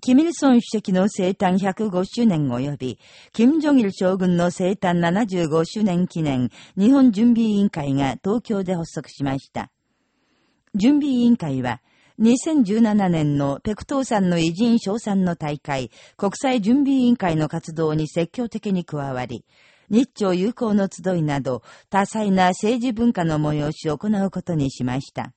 キミルソン主席の生誕105周年及び、キム・ジョギル将軍の生誕75周年記念日本準備委員会が東京で発足しました。準備委員会は、2017年のペクトーさんの偉人賞賛の大会、国際準備委員会の活動に積極的に加わり、日朝友好の集いなど、多彩な政治文化の催しを行うことにしました。